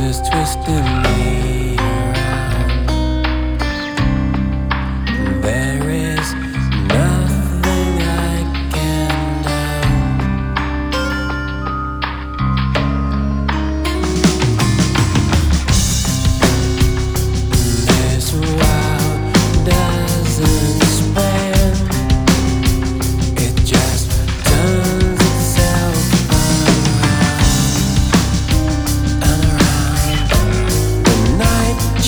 darkness twisting me.